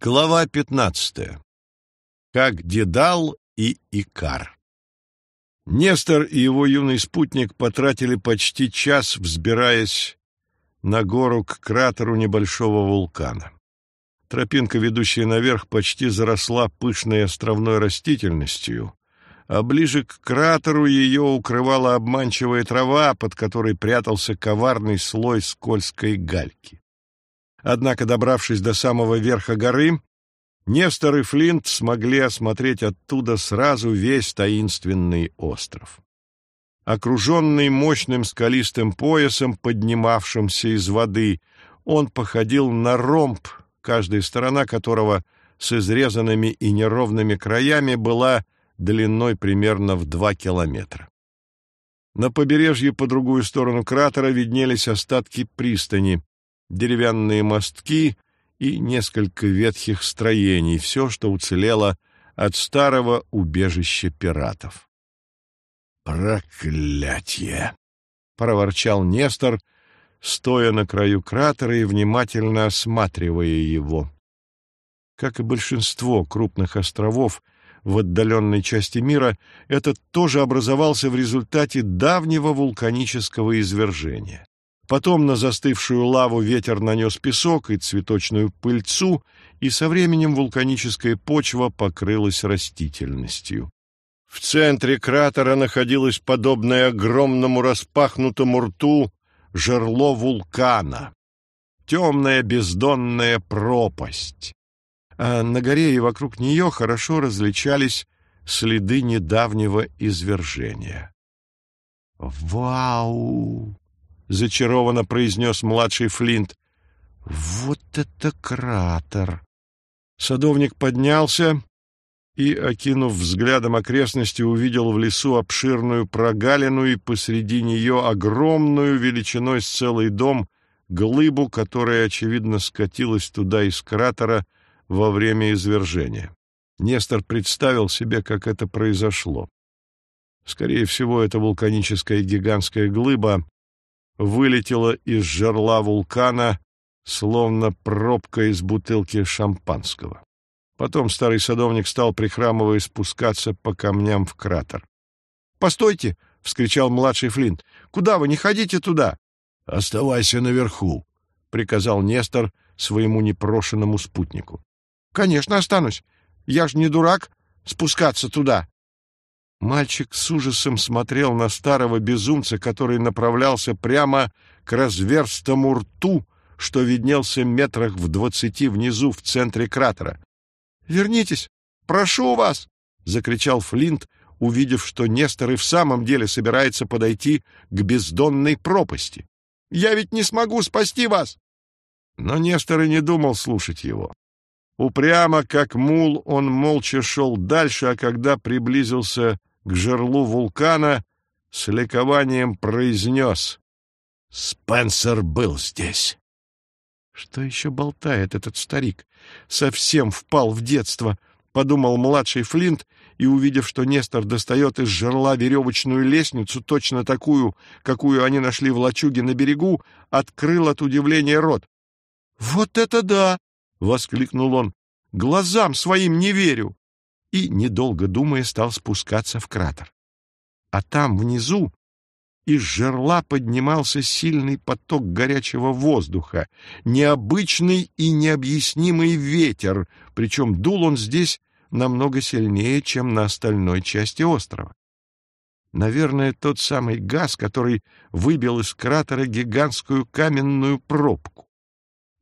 Глава 15. Как Дедал и Икар. Нестор и его юный спутник потратили почти час, взбираясь на гору к кратеру небольшого вулкана. Тропинка, ведущая наверх, почти заросла пышной островной растительностью, а ближе к кратеру ее укрывала обманчивая трава, под которой прятался коварный слой скользкой гальки. Однако, добравшись до самого верха горы, Нестор и Флинт смогли осмотреть оттуда сразу весь таинственный остров. Окруженный мощным скалистым поясом, поднимавшимся из воды, он походил на ромб, каждая сторона которого с изрезанными и неровными краями была длиной примерно в два километра. На побережье по другую сторону кратера виднелись остатки пристани, деревянные мостки и несколько ветхих строений, все, что уцелело от старого убежища пиратов. «Проклятье!» — проворчал Нестор, стоя на краю кратера и внимательно осматривая его. Как и большинство крупных островов в отдаленной части мира, этот тоже образовался в результате давнего вулканического извержения. Потом на застывшую лаву ветер нанес песок и цветочную пыльцу, и со временем вулканическая почва покрылась растительностью. В центре кратера находилось подобное огромному распахнутому рту жерло вулкана. Темная бездонная пропасть. А на горе и вокруг нее хорошо различались следы недавнего извержения. «Вау!» — зачарованно произнес младший Флинт. «Вот это кратер!» Садовник поднялся и, окинув взглядом окрестности, увидел в лесу обширную прогалину и посреди нее огромную величиной с целый дом глыбу, которая, очевидно, скатилась туда из кратера во время извержения. Нестор представил себе, как это произошло. Скорее всего, это вулканическая гигантская глыба вылетела из жерла вулкана, словно пробка из бутылки шампанского. Потом старый садовник стал, прихрамывая, спускаться по камням в кратер. «Постойте!» — вскричал младший Флинт. «Куда вы? Не ходите туда!» «Оставайся наверху!» — приказал Нестор своему непрошенному спутнику. «Конечно, останусь. Я ж не дурак спускаться туда!» Мальчик с ужасом смотрел на старого безумца, который направлялся прямо к разверстому рту, что виднелся метрах в двадцати внизу в центре кратера. «Вернитесь! Прошу вас!» — закричал Флинт, увидев, что Нестор и в самом деле собирается подойти к бездонной пропасти. «Я ведь не смогу спасти вас!» Но Нестор и не думал слушать его. Упрямо, как мул, он молча шел дальше, а когда приблизился к жерлу вулкана, с ликованием произнес «Спенсер был здесь». Что еще болтает этот старик? Совсем впал в детство, — подумал младший Флинт, и, увидев, что Нестор достает из жерла веревочную лестницу, точно такую, какую они нашли в лачуге на берегу, открыл от удивления рот. — Вот это да! — воскликнул он. — Глазам своим не верю! И, недолго думая, стал спускаться в кратер. А там, внизу, из жерла поднимался сильный поток горячего воздуха, необычный и необъяснимый ветер, причем дул он здесь намного сильнее, чем на остальной части острова. Наверное, тот самый газ, который выбил из кратера гигантскую каменную пробку.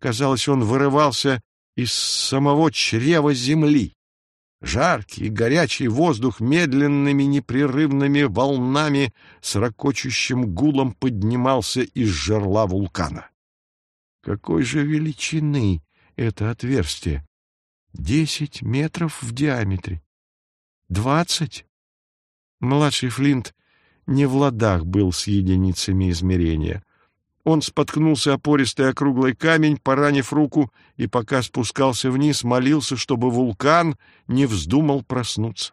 Казалось, он вырывался из самого чрева земли. Жаркий, горячий воздух медленными непрерывными волнами с ракочущим гулом поднимался из жерла вулкана. Какой же величины это отверстие? Десять метров в диаметре. Двадцать? Младший Флинт не в ладах был с единицами измерения. Он споткнулся о пористый округлый камень, поранив руку, и пока спускался вниз, молился, чтобы вулкан не вздумал проснуться.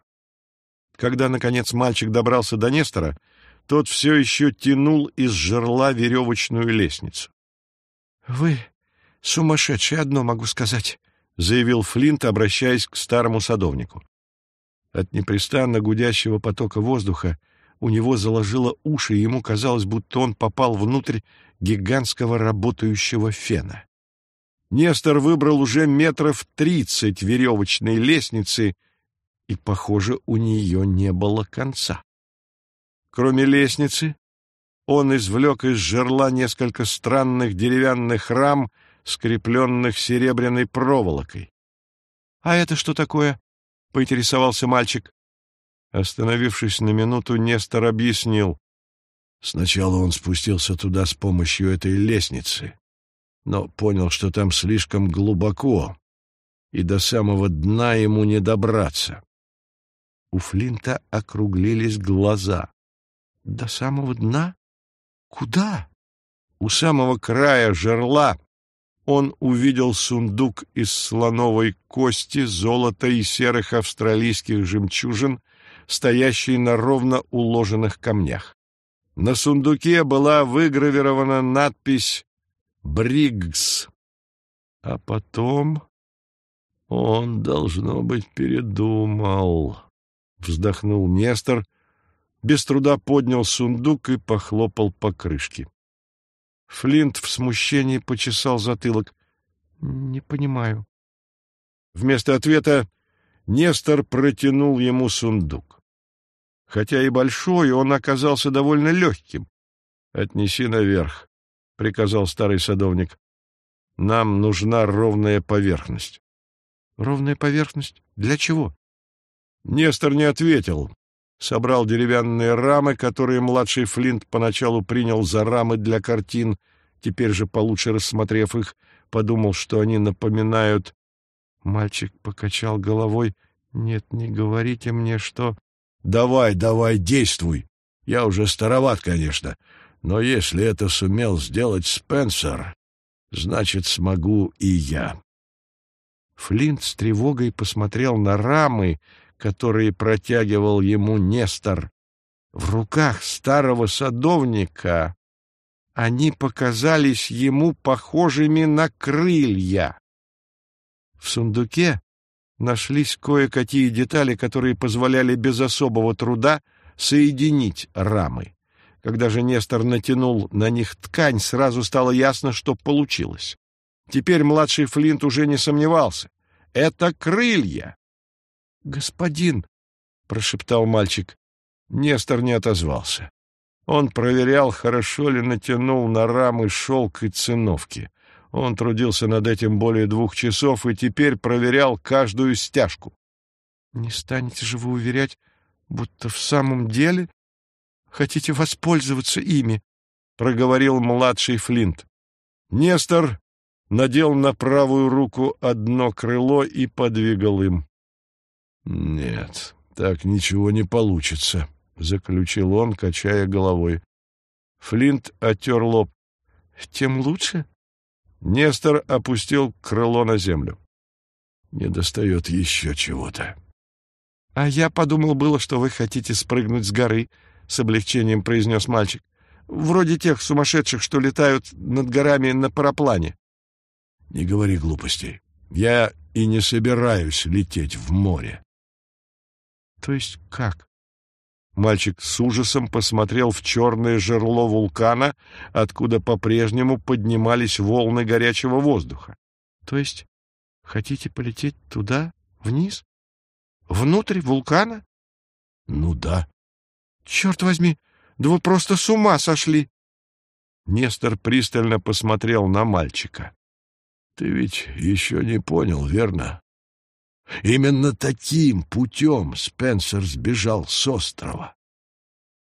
Когда, наконец, мальчик добрался до Нестора, тот все еще тянул из жерла веревочную лестницу. — Вы сумасшедший, одно могу сказать, —— заявил Флинт, обращаясь к старому садовнику. От непрестанно гудящего потока воздуха у него заложило уши, и ему казалось, будто он попал внутрь гигантского работающего фена. Нестор выбрал уже метров тридцать веревочной лестницы, и, похоже, у нее не было конца. Кроме лестницы, он извлек из жерла несколько странных деревянных рам, скрепленных серебряной проволокой. — А это что такое? — поинтересовался мальчик. Остановившись на минуту, Нестор объяснил. Сначала он спустился туда с помощью этой лестницы, но понял, что там слишком глубоко, и до самого дна ему не добраться. У Флинта округлились глаза. «До самого дна? Куда?» У самого края жерла он увидел сундук из слоновой кости, золота и серых австралийских жемчужин, стоящий на ровно уложенных камнях. На сундуке была выгравирована надпись «Бриггс». А потом он, должно быть, передумал вздохнул Нестор, без труда поднял сундук и похлопал по крышке. Флинт в смущении почесал затылок. — Не понимаю. Вместо ответа Нестор протянул ему сундук. Хотя и большой, он оказался довольно легким. — Отнеси наверх, — приказал старый садовник. — Нам нужна ровная поверхность. — Ровная поверхность? Для чего? Нестор не ответил. Собрал деревянные рамы, которые младший Флинт поначалу принял за рамы для картин, теперь же, получше рассмотрев их, подумал, что они напоминают... Мальчик покачал головой. «Нет, не говорите мне, что...» «Давай, давай, действуй! Я уже староват, конечно, но если это сумел сделать Спенсер, значит, смогу и я». Флинт с тревогой посмотрел на рамы, которые протягивал ему Нестор. В руках старого садовника они показались ему похожими на крылья. В сундуке нашлись кое-какие детали, которые позволяли без особого труда соединить рамы. Когда же Нестор натянул на них ткань, сразу стало ясно, что получилось. Теперь младший Флинт уже не сомневался. Это крылья. «Господин!» — прошептал мальчик. Нестор не отозвался. Он проверял, хорошо ли натянул на рамы шелк и циновки. Он трудился над этим более двух часов и теперь проверял каждую стяжку. — Не станете же вы уверять, будто в самом деле хотите воспользоваться ими? — проговорил младший Флинт. Нестор надел на правую руку одно крыло и подвигал им. «Нет, так ничего не получится», — заключил он, качая головой. Флинт отер лоб. «Тем лучше?» Нестор опустил крыло на землю. «Не достает еще чего-то». «А я подумал было, что вы хотите спрыгнуть с горы», — с облегчением произнес мальчик. «Вроде тех сумасшедших, что летают над горами на параплане». «Не говори глупостей. Я и не собираюсь лететь в море. То есть как? Мальчик с ужасом посмотрел в черное жерло вулкана, откуда по-прежнему поднимались волны горячего воздуха. То есть хотите полететь туда, вниз? Внутрь вулкана? Ну да. Черт возьми, да вы просто с ума сошли! Нестор пристально посмотрел на мальчика. Ты ведь еще не понял, верно? Именно таким путем Спенсер сбежал с острова.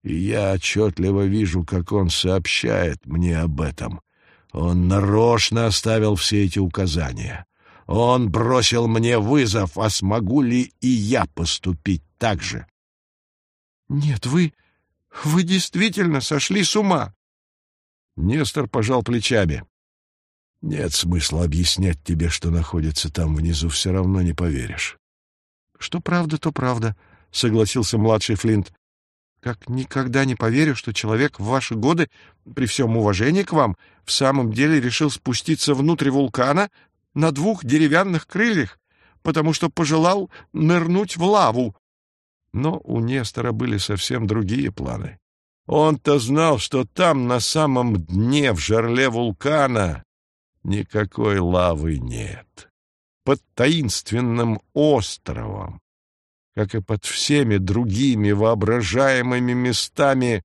И я отчетливо вижу, как он сообщает мне об этом. Он нарочно оставил все эти указания. Он бросил мне вызов, а смогу ли и я поступить так же? — Нет, вы... вы действительно сошли с ума. Нестор пожал плечами. Нет смысла объяснять тебе, что находится там внизу, все равно не поверишь. — Что правда, то правда, — согласился младший Флинт. — Как никогда не поверю, что человек в ваши годы, при всем уважении к вам, в самом деле решил спуститься внутрь вулкана, на двух деревянных крыльях, потому что пожелал нырнуть в лаву. Но у Нестора были совсем другие планы. Он-то знал, что там, на самом дне, в жерле вулкана, никакой лавы нет. Под таинственным островом, как и под всеми другими воображаемыми местами,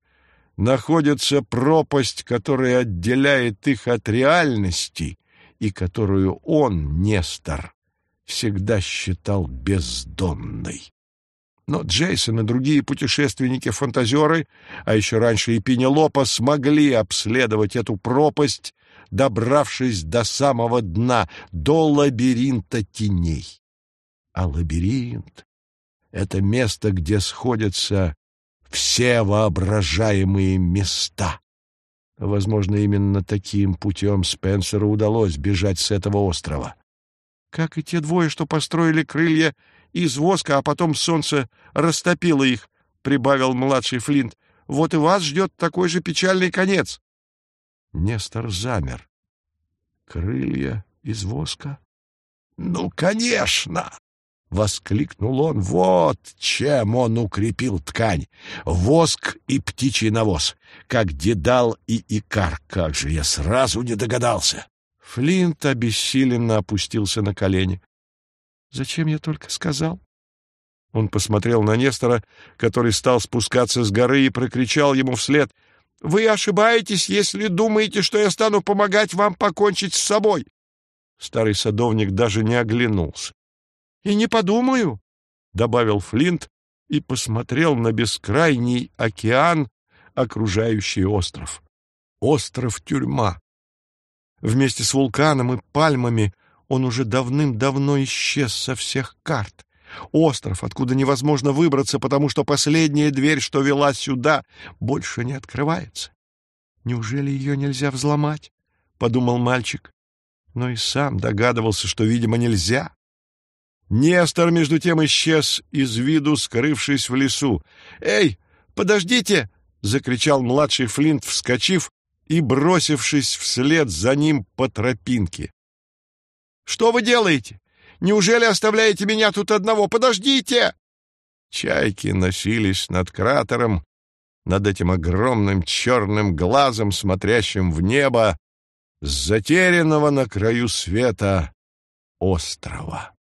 находится пропасть, которая отделяет их от реальности и которую он, Нестор, всегда считал бездонной. Но Джейсон и другие путешественники-фантазеры, а еще раньше и Пенелопа, смогли обследовать эту пропасть, добравшись до самого дна, до лабиринта теней. А лабиринт — это место, где сходятся все воображаемые места. Возможно, именно таким путем Спенсеру удалось бежать с этого острова. Как и те двое, что построили крылья из воска, а потом солнце растопило их, — прибавил младший Флинт. — Вот и вас ждет такой же печальный конец. Нестор замер. Крылья из воска? — Ну, конечно! — воскликнул он. Вот чем он укрепил ткань. Воск и птичий навоз, как Дедал и Икар. Как же я сразу не догадался! Флинт обессиленно опустился на колени. Зачем я только сказал? Он посмотрел на Нестора, который стал спускаться с горы, и прокричал ему вслед. «Вы ошибаетесь, если думаете, что я стану помогать вам покончить с собой!» Старый садовник даже не оглянулся. «И не подумаю!» — добавил Флинт и посмотрел на бескрайний океан, окружающий остров. Остров-тюрьма. Вместе с вулканом и пальмами он уже давным-давно исчез со всех карт. Остров, откуда невозможно выбраться, потому что последняя дверь, что вела сюда, больше не открывается. Неужели ее нельзя взломать? — подумал мальчик. Но и сам догадывался, что, видимо, нельзя. Нестор, между тем, исчез из виду, скрывшись в лесу. «Эй, подождите!» — закричал младший Флинт, вскочив и бросившись вслед за ним по тропинке. Что вы делаете? Неужели оставляете меня тут одного? Подождите!» Чайки носились над кратером, над этим огромным черным глазом, смотрящим в небо, с затерянного на краю света острова.